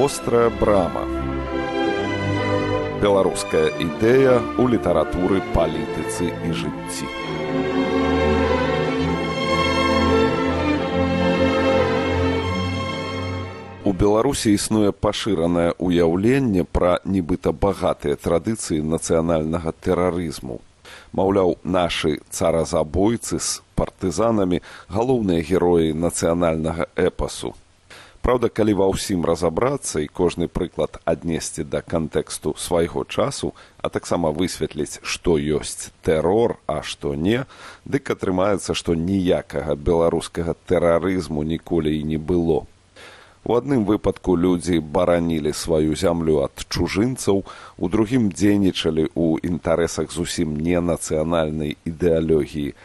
вострая брама. Беларуская ідэя ў літаратуры палітыцы і жыцці. У беларусі існуе пашыранае ўяўленне пра нібыта багатыя традыцыі нацыянальнага тэрарызму. Маўляў нашы царазабойцы з партызанамі галоўныя героі нацыянальнага эпасу Праўда, калі ва ўсім разабрацца і кожны прыклад аднесці да кантэксту свайго часу, а таксама высветліць, што ёсць тэрор, а што не, дык атрымаецца, што ніякага беларускага тэрарызму ніколі і не было. У адным выпадку людзі баранілі сваю зямлю ад чужынцаў, у другім дзейнічалі ў інтарэсах зусім не нацыянальнай ідэалогіі,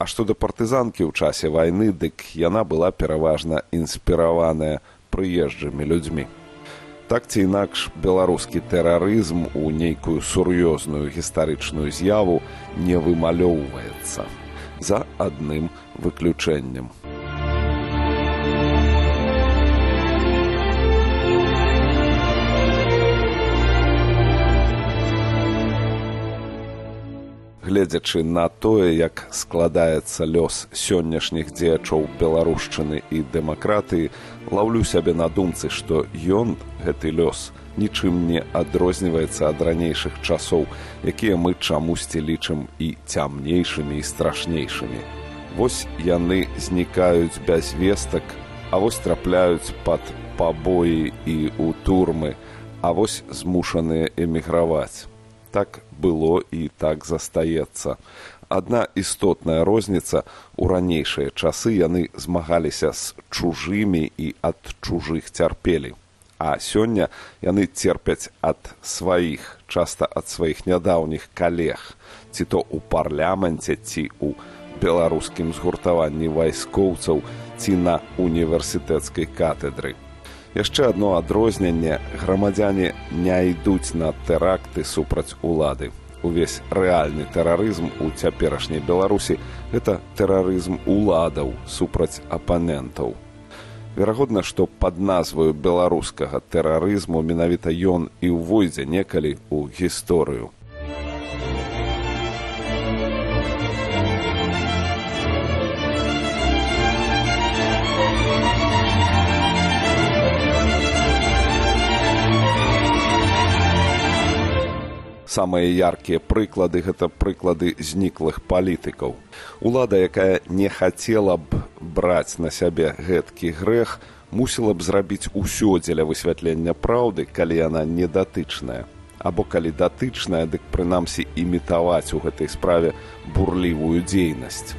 А што да партызанкі ў часе вайны, дык яна была пераважна інспіраваная прыезджымі людзьмі. Так ці інакш беларускі тэрарызм у нейкую сур'ёзную гістарычную з'яву не вымалёўваецца за адным выключэннем. Гледзячы на тое, як складаецца лёс сённяшніх дзеячоў беларушчыны і дэмакратыі, лаўлю сябе на думцы, што ён гэты лёс нічым не адрозніваецца ад ранейшых часоў, якія мы чамусьці лічым і цямнейшымі і страшнейшымі. Вось яны знікаюць без вестак, а вось трапляюць пад пабоі і ў турмы, а вось змушаныя эміграваць так было і так застаецца. Адна істотная розніца у ранейшыя часы яны змагаліся з чужымі і ад чужых цярпелі. А сёння яны церпяць ад сваіх, часта ад сваіх нядаўніх калег, ці то ў парляменце ці ў беларускім згуртаванні вайскоўцаў ці на універсітэцкай катедры яшчэ одно адрозненне. Грамадзяне не ідуць на тэракты супраць улады. Увесь рэальны тэрарызм у цяперашняй беларусі гэта тэрарызм уладаў супраць апанентаў. Верагодна што пад назваю беларускага тэрарызму менавіта ён і ўвойдзе некалі ў гісторыю самыя яркія прыклады гэта прыклады зніклых палітыкаў. Улада, якая не хацела б браць на сябе гэткі грэх, мусіла б зрабіць усё дзеля высвятлення праўды, калі яна недатычная. Або калі датычная, дык прынамсі імітаваць у гэтай справе бурлівую дзейнасць.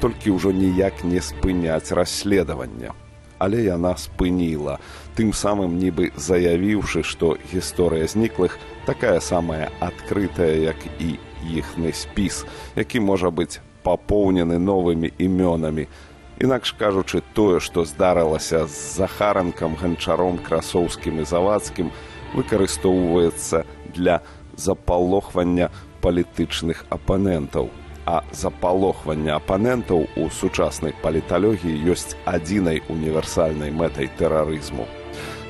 Толькі ўжо ніяк не спыняць расследавання. Але яна спыніла, тым самым нібы заявіўшы, што гісторыя зніклых такая самая адкрытая як і іхны спіс які можа быць папоўнены новымі імёнамі інакш кажучы тое што здарылася з захаранкам ганчаром красоўскім і завадскім выкарыстоўваецца для запалохвання палітычных апанентаў а запалохвання апанентаў у сучаснай паліталогіі ёсць адзінай універсальнай мэтай тэрарызму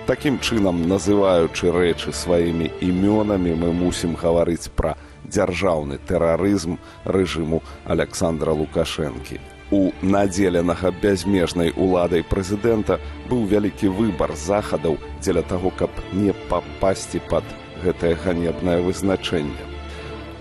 Такім чынам, называючы рэчы сваімі імёнамі, мы мусім гаварыць пра дзяржаўны тэрарызм рэжыму Александра Лукашэнкі. У надзеленага бязмежнай уладай прэзідэнта быў вялікі выбар захадаў дзеля таго, каб не папасці пад гэтае ганебнае вызначэнне.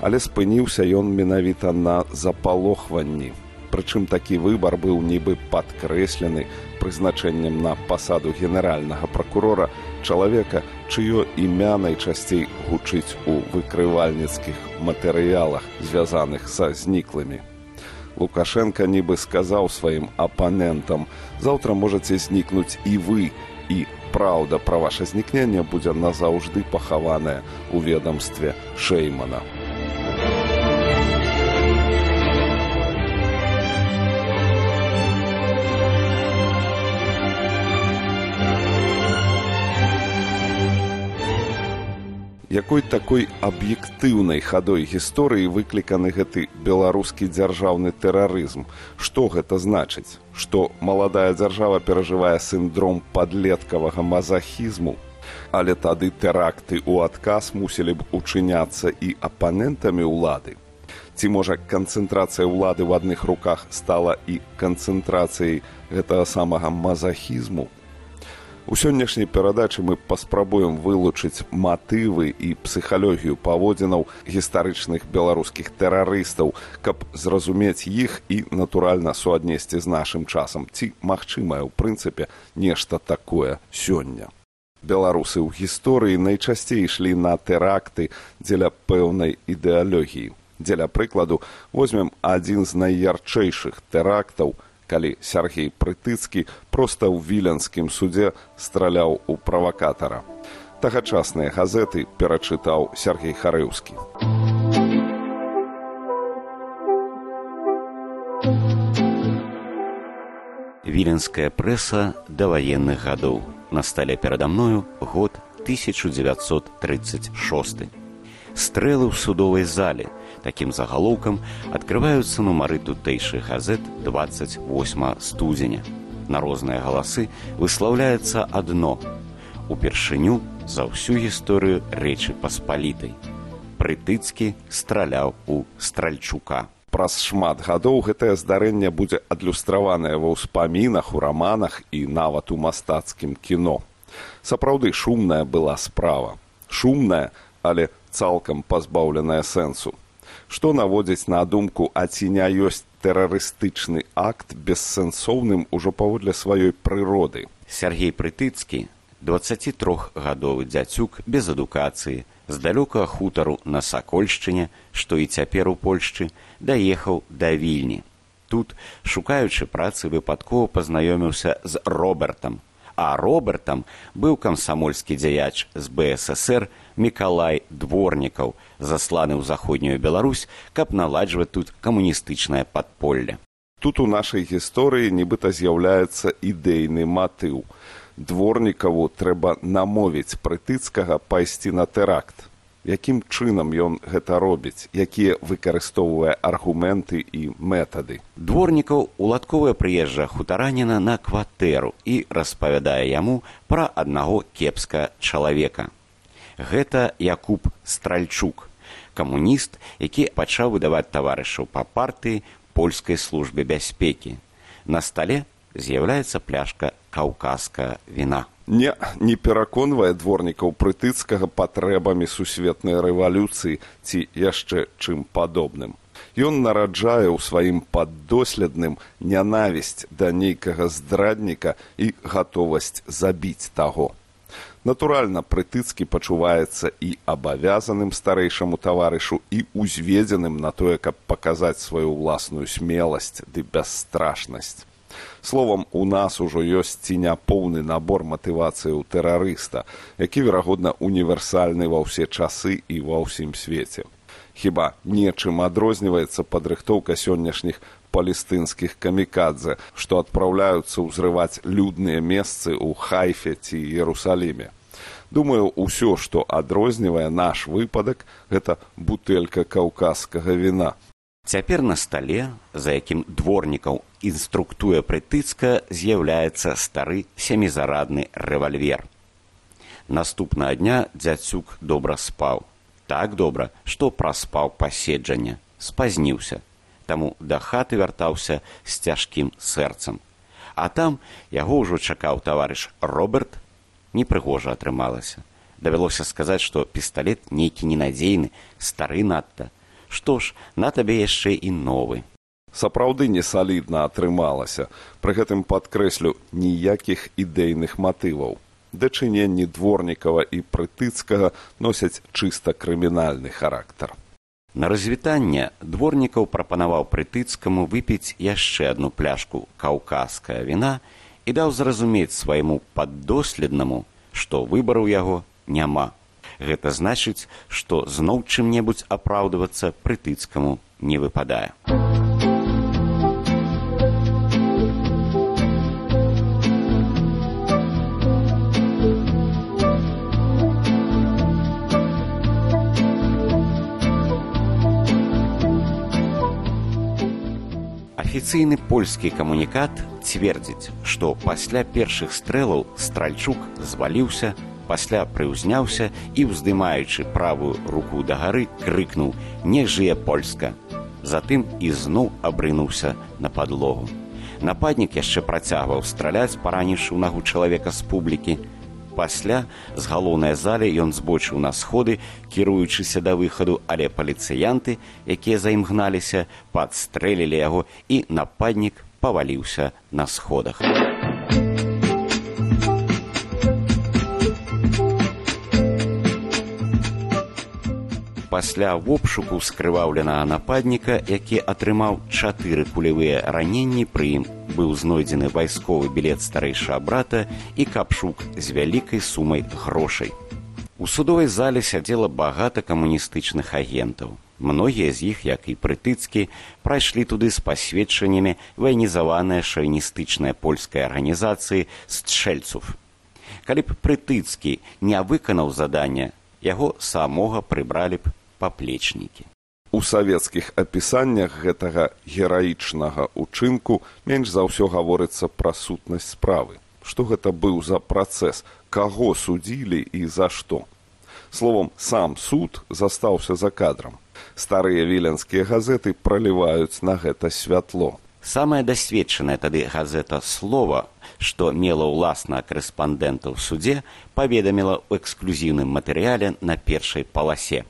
Але спыніўся ён менавіта на запалохванні. Прычым такі выбар быў нібы падкрэслены прызначэннем на пасаду генеральнага пракурора чалавека, чыё імя найчасцей гучыць у выкрывальніцкіх матэрыялах, звязаных са зніклымі. Лукашенко нібы сказаў сваім апанентам: заўтра можаце знікнуць і вы і праўда пра ваше знікненне будзе назаўжды пахаваная ў ведомстве шэймана. Якой такой аб'ектыўнай хадой гісторыі выкліканы гэты беларускі дзяржаўны тэрарызм? Што гэта значыць? Што маладая дзяржава перажывае сіндром падлеткавага мазахізму? Але тады тэракты ў адказ мусілі б учыняцца і апанентамі ўлады. Ці можа канцэнтрацыя ўлады ў адных руках стала і канцэнтрацыяй гэтага самага мазахізму, У сённяшняй перадачы мы паспрабуем вылучыць матывы і псіхалогію паводзінаў гістарычных беларускіх тэрарыстаў, каб зразумець іх і натуральна суаднесці з нашым часам ці магчымае ў прынцыпе нешта такое сёння. Беларусы ў гісторыі найчасцей ішлі на тэракты дзеля пэўнай ідэалогіі. Дзеля прыкладу возьмем адзін з найярчэйшых тэрактаў, калі Сергій прытыцкі проста ў віленскім судзе страляў у правакатара. Тагачасныя газеты перачытаў Сергій Харэўскі. Віленская прэса да ваенных гадоў. На стале перада мною год 1936. Стрэлы ў судовай зале – Такім загалоўкам адкрываюцца нумары тутэйшых газет 28 студзеня. На розныя галасы выслаўляецца адно. Упершыню за ўсю гісторыю рэчы паспалітай. Прытыцкі страляў у стральчука. Праз шмат гадоў гэтае здарэнне будзе адлюстраванае ва ўспамінах, у раманах і нават у мастацкім кіно. Сапраўды шумная была справа. Шумная, але цалкам пазбаўленая сэнсу што наводзіць на думку а ці не ёсць тэрарыстычны акт бессэнсоўным ужо паводле сваёй прыроды? Сергей прытыцкі 23гадовы дзяцюк без адукацыі з далёкага хутару на сакольшчыне што і цяпер у польшчы даехаў да вільні. Тут шукаючы працы выпадкова пазнаёміўся з робертам а робертам быў камсамольскі дзяяч з бСр мікалай дворнікаў засланы ў заходнюю беларусь каб наладжваць тут камуністычнае падполле тут у нашай гісторыі нібыта з'яўляецца ідэйны матыў. Дворнікаву трэба намовіць прытыцкага пайсці на тэракт якім чынам ён гэта робіць? Якія выкарыстоўвае аргументы і метады? Дворнікаў уладковая прыезжа хутараніна на кватэру і распавядае яму пра аднаго кепска чалавека. Гэта якуб стральчук камуніст які пачаў выдаваць таварышаў па партыі польскай службе бяспекі. На стале з'яўляецца пляшка каўказская віна не не пераконвае дворнікаў прытыцкага патрэбамі сусветнай рэвалюцыі ці яшчэ чым падобным. Ён нараджае ў сваім паддоследным нянавісць да нейкага здрадніка і гатовасць забіць таго. Натуральна прытыцкі пачуваецца і абавязаным старэйшаму таварышу і ўзведзеным на тое каб паказаць сваю ўласную смеласць ды бясстрашнасць словам у нас ужо ёсць ці не поўны набор матывацыі ў тэрарыста які верагодна універсальны ва ўсе часы і ва ўсім свеце. Хіба нечым адрозніваецца падрыхтоўка сённяшніх палестынскіх камікадзе што адпраўляюцца ўзрываць людныя месцы ў хайфе ці ерусаліме думаю ўсё што адрознівае наш выпадак гэта бутэлька каўказскага віна Цяпер на стале, за якім дворнікаў інструктуе прытыцка, з'яўляецца стары сямізарадны рэвальвер. Наступнага дня дзяцюк добра спаў. Так добра, што праспаў паседжання, спазніўся, таму да хаты вяртаўся з цяжкім сэрцам. А там яго ўжо чакаў таварыш Роберт, непрыгожа атрымалася. Давялося сказаць, што пісталлет нейкі ненадзейны, стары надта, што ж на табе яшчэ і новы. Сапраўды не салідна атрымалася. Пры гэтым падкрэслю ніякіх ідэйных матываў. Дачыненні дворнікава і прытыцкага носяць чыста крымінальны характар. На развітанне дворнікаў прапанаваў прытыцкаму выпіць яшчэ адну пляшку каўказская віна і даў зразумець свайму паддоследнаму што выбару яго няма гэта значыць што зноў чым-небудзь апраўдвацца прытыцкаму не выпадае. Афіцыйны польскі камунікат цвердзіць што пасля першых стрэлаў стральчук зваліўся пасля прыўзняўся і уздымаючы правую руку да гары крыкнуў не жые польска! Затым ізноў абрынуўся на падлогу. Нападнік яшчэ працягваў страляць параніўшы ў нагу чалавека з публікі. Пасля з галоўнай залі ён збочыў на сходы кіруючыся да выхаду але паліцыянты якія заімгналіся падстрэлілі яго і нападнік паваліўся на сходах пасля вопшуку скрываўленага нападніка які атрымаў чатыры кулявыя раненні пры ім быў знойдзены вайсковы білет старэйшага брата і капшук з вялікай сумай грошай. У судовай зале сядзела багата камуністычных агентаў. Многія з іх, як і прытыцкі, прайшлі туды з пасведчаннямі вайнізаваныя шавіністычныя польскай арганізацыі счэльцув. Калі б прытыцкі не выканаў задання, яго самога прыбралі б паплечнікі. У савецкіх апісаннях гэтага гераічнага ўчынку менш за ўсё гаворыцца пра сутнасць справы. Што гэта быў за працэс, каго судзілі і за што. Словом, сам суд застаўся за кадрам. Старыя віленскія газеты праліваюць на гэта святло. Самая дасведчаная тады газета слова, што мела ўласна карэспандэнта ў судзе, паведаміла ў эксклюзіўным матэрыяле на першай паласе.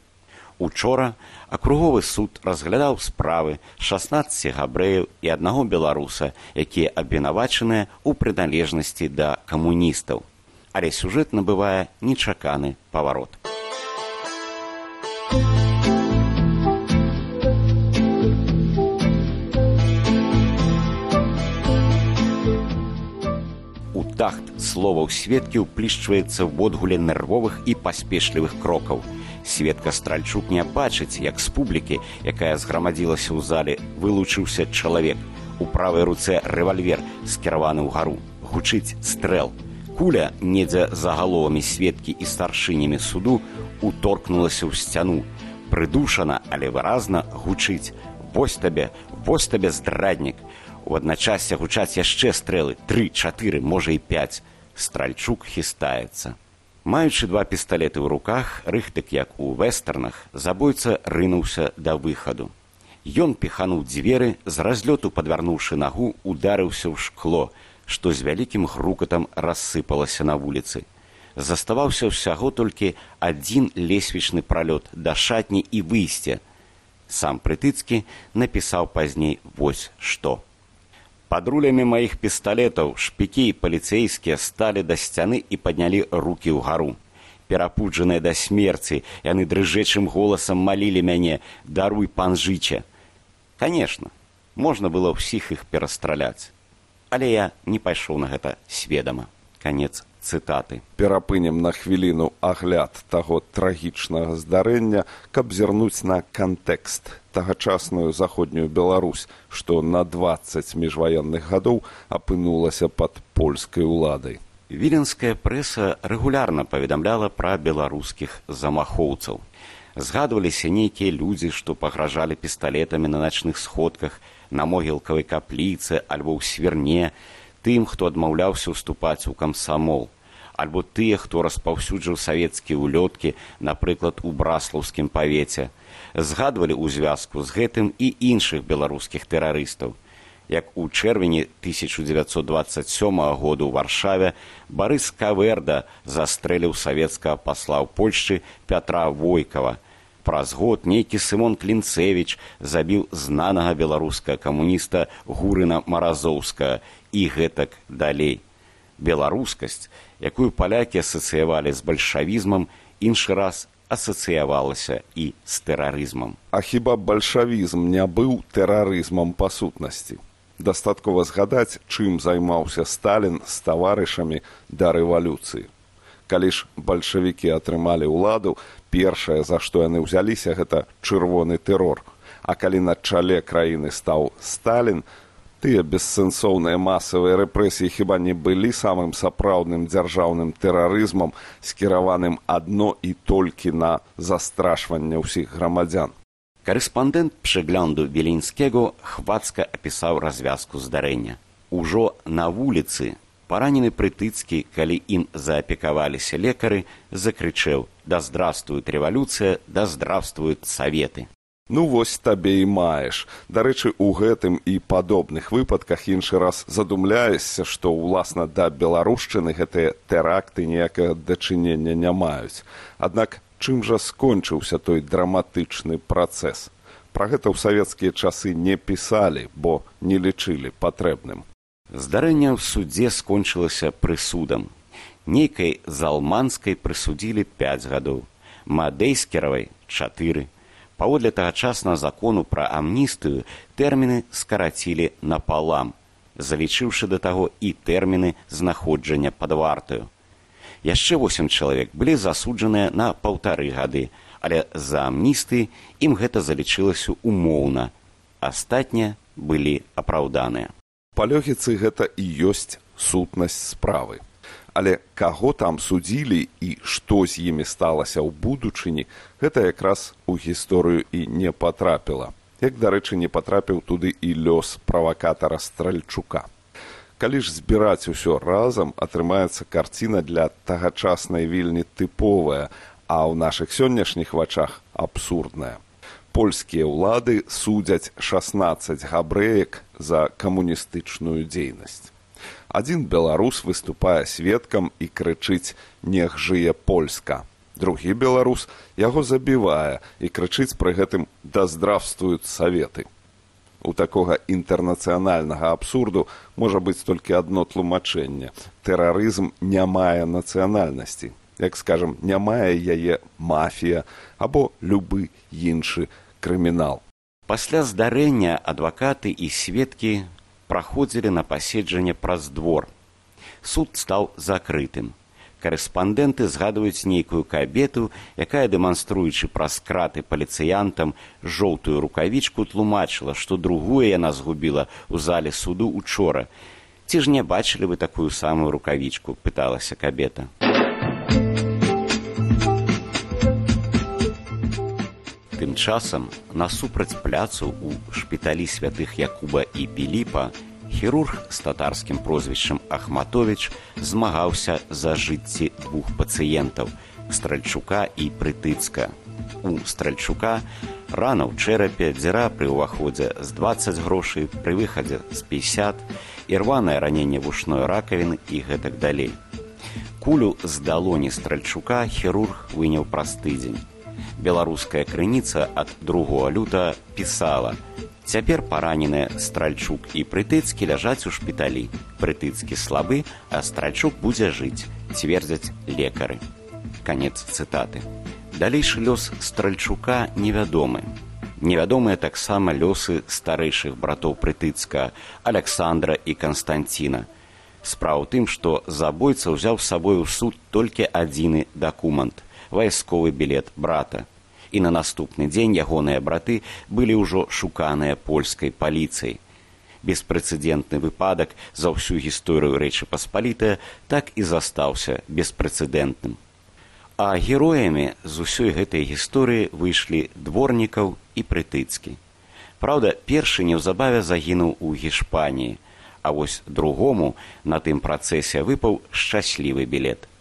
Учора акруговы суд разглядаў справы 16 габрэяў і аднаго беларуса, якія абвінавачаныя ў прыналежнасці да камуністаў. Але сюжэт набывае нечаканы паварот. У тахт словаў сведкі ўплішчваецца водгуле нервовых і паспешлівых крокаў сведка стральчук не бачыць як з публікі якая зграмадзілася ў зале вылучыўся чалавек. У правай руцэ рэвальвер скіраваны ў гару. Гучыць стрэл. Куля недзе за галовамі сведкі і старшынямі суду уторкнулася ў сцяну. Прыдушана але выразна гучыць. Вось табе вось табе здраднік! У адначасе гучаць яшчэ стрэлы. Тры чатыры можа і пяць. Стральчук хістаецца Маючы два пісталеты ў руках, рыхтык як у вэстарнах, забойца рынуўся да выхаду. Ён піхануў дзверы, з разлёту падвярнуўшы нагу, ударыўся ў шкло, што з вялікім грукатам рассыпалася на вуліцы. Заставаўся ўсяго толькі адзін лесвічны пралёт да шатні і выйсця. Сам прытыцкі напісаў пазней вось што. Под рулямі маіх пісталетаў шпікі і паліцэйскія сталі да сцяны і паднялі руки ў гару. Перапуджаныя да смерці, яны дрыжэчым голасам малілі мяне: даруй пан жыча. Канешне, можна было ўсіх іх перастраляць. Але я не пайшоў на гэта сведама. Канец цытаты. Перапынем на хвіліну агляд таго трагічнага здарэння каб зірнуць на кантэкст. Тагачасную заходнюю беларусь што на двадцать міжваенных гадоў апынулася пад польскай уладай. Віленская прэса рэгулярна паведамляла пра беларускіх замахоўцаў. Згадваліся нейкія людзі што пагражалі пісталетамі на начных сходках на могілкавай капліцы альбо ў сверне тым, хто адмаўляўся ўступаць у камсамол, альбо тыя, хто распаўсюджыў савецкія ўлёткі, напрыклад, у браслаўскім павеце, згадвалі ў звязку з гэтым і іншых беларускіх тэрарыстаў. Як у чэрвені 1927 году ў варшаве барыс каверда застрэліў савецкага пасла ў польшчы пятра войкава праз год нейкі сымон клінцевич забіў знанага беларускага камуніста гурына маразоўска і гэтак далей. Беларускасць, якую палякі асацыявалі з бальшавізмам, іншы раз асацыявалася і з тэрарызмам. А хіба бальшавізм не быў тэрарызмам па сутнасці. Дастаткова згадаць, чым займаўся Сталін з таварышамі да рэвалюцыі. Калі ж бальшавікі атрымалі ўладу, першае, за што яны ўзяліся, гэта чырвоны тэрор. А калі на чале краіны стаў Сталін, тыя бессэнсоўныя масавыя рэпрэсіі хіба не былі самым сапраўдным дзяржаўным тэрарызмам скіраваным адно і толькі на застрашванне ўсіх грамадзян карэспандэнт прыгляду белінскего хвацка апісаў развязку здарэння ужо на вуліцы паранены прытыцкі калі ім заапекаваліся лекары закрычэў да здравствует рэвалюцыя да здравствуют саветы Ну вось табе і маеш. Дарэчы, у гэтым і падобных выпадках іншы раз задумляешся, што ўласна да беларушчыны гэтыя тэракты ніякага дачынення не маюць. Аднак чым жа скончыўся той драматычны працэс. Пра гэта ў савецкія часы не пісалі, бо не лічылі патрэбным. Здарэнне ў судзе скончылася прысудам. Нейкай залманскай прысудзілі 5 гадоў, мадэйскеравай чатыры. Паводле тагачаснага закону пра амністыю тэрміны скарацілі напалам залічыўшы да таго і тэрміны знаходжання пад вартаю. Яшчэ восем чалавек былі засуджаныя на паўтары гады але за амністы ім гэта залічылася умоўна. Астатнія былі апраўданыя. Па лёгіцы гэта і ёсць сутнасць справы але каго там судзілі і што з імі сталася ў будучыні гэта якраз у гісторыю і не патрапіла. Як дарэчы не патрапіў туды і лёс правакатара стральчука. Калі ж збіраць усё разам атрымаецца карціна для тагачаснай вельмі тыповая а ў нашых сённяшніх вачах абсурдная. Польскія ўлады судзяць 16 габрэек за камуністычную дзейнасць адзін беларус выступае сведкам і крычыць нех жые польска другі беларус яго забівае і крычыць пры гэтым да здравствуюць саветы у такога інтэрнацыянальнага абсурду можа быць толькі адно тлумачэнне. Тэрарызм не мае нацыянальнасці. Як скажам не мае яе мафія або любы іншы крымінал. Пасля здарэння адвакаты і сведкі праходзілі на паседжанне праз двор. Суд стаў закрытым. Карэспандэнты згадваюць нейкую кабету, якая дэманструючы праз краты паліцыянтам жоўтую рукавічку тлумачыла, што другую яна згубіла ў зале суду учора. Ці ж не бачылі вы такую самую рукавічку, пыталася кабета. Тым часам насупраць пляцу ў шпіталі святых Якуба і Піліпа хірург з татарскім прозвішчам Ахматович змагаўся за жыцці двух пацыентаў стральчука і прытыцка. У стральчука рана ў чэрапе дзіра пры ўваходзе з 20 грошай пры выхадзе з 50 і рванае раненне вушной ракавіны і гэтак далей. Кулю з далоні стральчука хірург выняў праз тыдзень беларуская крыніца ад другого люта пісала. Цяпер параненыя стральчук і прытыцкі ляжаць у шпіталі. Прытыцкі слабы а стральчук будзе жыць цвердзяць лекары. Канец цытаты. Далейшы лёс стральчука невядомы. Невядомыя таксама лёсы старэйшых братоў прытыцка александра і констанціна справа ў тым што забойца ўзяў з сабой у суд толькі адзіны дакумент вайсковы білет брата. І на наступны дзень ягоныя браты былі ўжо шуканыя польскай паліцыяй. Беспрэцэдэнтны выпадак за ўсю гісторыю рэчы паспалітая так і застаўся беспрэцэдэнтным. А героямі з усёй гэтай гісторыі выйшлі дворнікаў і прытыцкі. Праўда, першы неўзабаве загінуў у гішпаніі, а вось другому на тым працэсе выпаў шчаслівы білет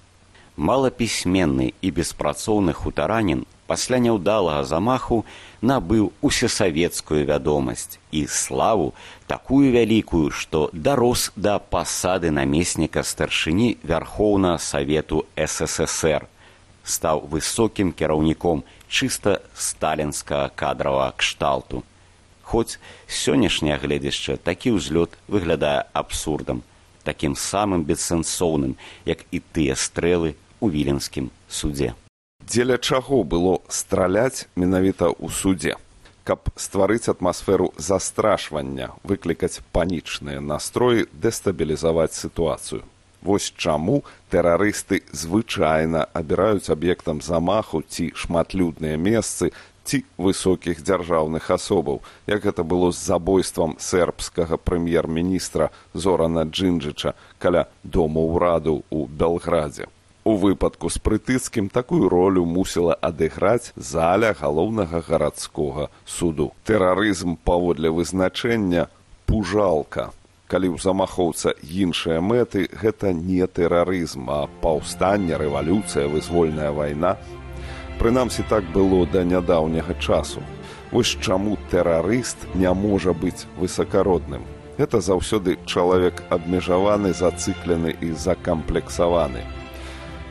малапісьменны і беспрацоўны хутаранін пасля няўдалага замаху набыў усесавецкую вядомасць і славу такую вялікую, што дарос да пасады намесніка старшыні вярхоўна савету ссср стаў высокім кіраўніком чыста сталінскага кадравага кшталту. Хоць сённяшняе гледзяшча такі ўзлёт выглядае абсурдам такім самым бессэнсоўным як і тыя стрэлы у віленскім судзе. Дзеля чаго было страляць менавіта ў судзе, каб стварыць атмасферу застрашвання, выклікаць панічныя настроі, дэстабілізаваць сітуацыю. Вось чаму тэрарысты звычайна абіраюць аб'ектам замаху ці шматлюдныя месцы ці высокіх дзяржаўных асобаў, як гэта было з забойствам сербскага прэм'ер-міністра Зорана Джинджыча каля дома ўраду ў Белградзе. У выпадку з прытыцкім такую ролю мусіла адыграць заля галоўнага гарадскога суду. Тэрарызм паводле вызначэння пужалка. калі ў замахоўца іншыя мэты гэта не тэрарызм а паўстанне рэвалюцыя вызвольная вайна прынамсі так было да нядаўняга часу. Вось чаму тэрарыст не можа быць высакародным. Гэта заўсёды чалавек абмежаваны зацыклены і закамплексаваны.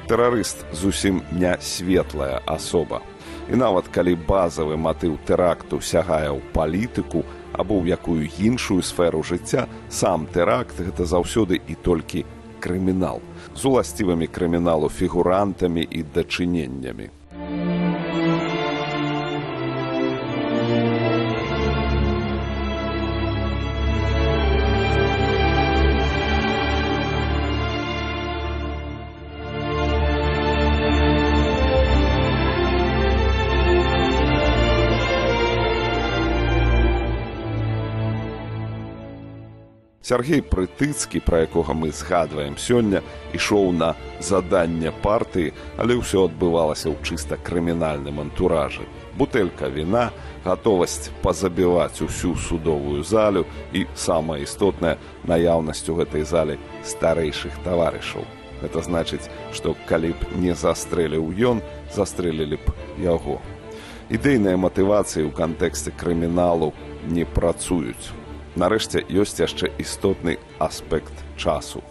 Тэрарыст зусім не светлая асоба. І нават калі базавы матыў тэракту сягае ў палітыку або ў якую іншую сферу жыцця сам тэракт гэта заўсёды і толькі крымінал. З уласцівымі крыміналу фігурантамі і дачыненнямі Сергей Прытыцкі, пра якога мы згадваем сёння, ішоў на заданне партыі, але ўсё адбывалася ў чыста крымінальным антуражы. Бутэлька віна, гатовасць пазабіваць усю судовую залю і самае істотнае наяўнасць у гэтай зале старэйшых таварышаў. Гэта значыць, што калі б не застрэліў ён, застрэлілі б яго. Ідэйныя матывацыі ў кантэксце крыміналу не працуюць Нарэшце ёсць яшчэ істотны аспект часу.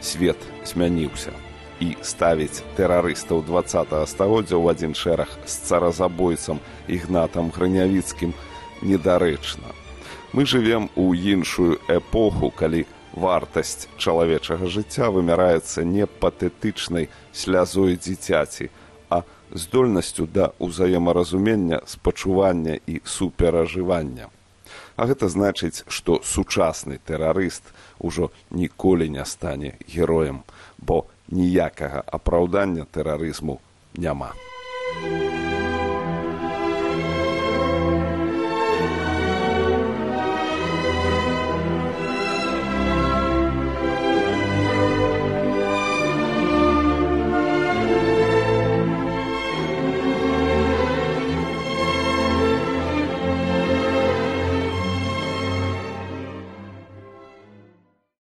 Свет змяніўся і ставіць тэрарыстаў два стагоддзя ў адзін шэраг з царазабойцам ігнатам гранявіцкім недарэчна. Мы жывем у іншую эпоху, калі вартасць чалавечага жыцця вымяраецца не патэтычнай слязой дзіцяці, а здольнасцю да ўзаемаразумення, спачування і суперажывання. А гэта значыць, што сучасны тэрарыст ужо ніколі не стане героем, бо ніякага апраўдання тэрарызму няма. Thank you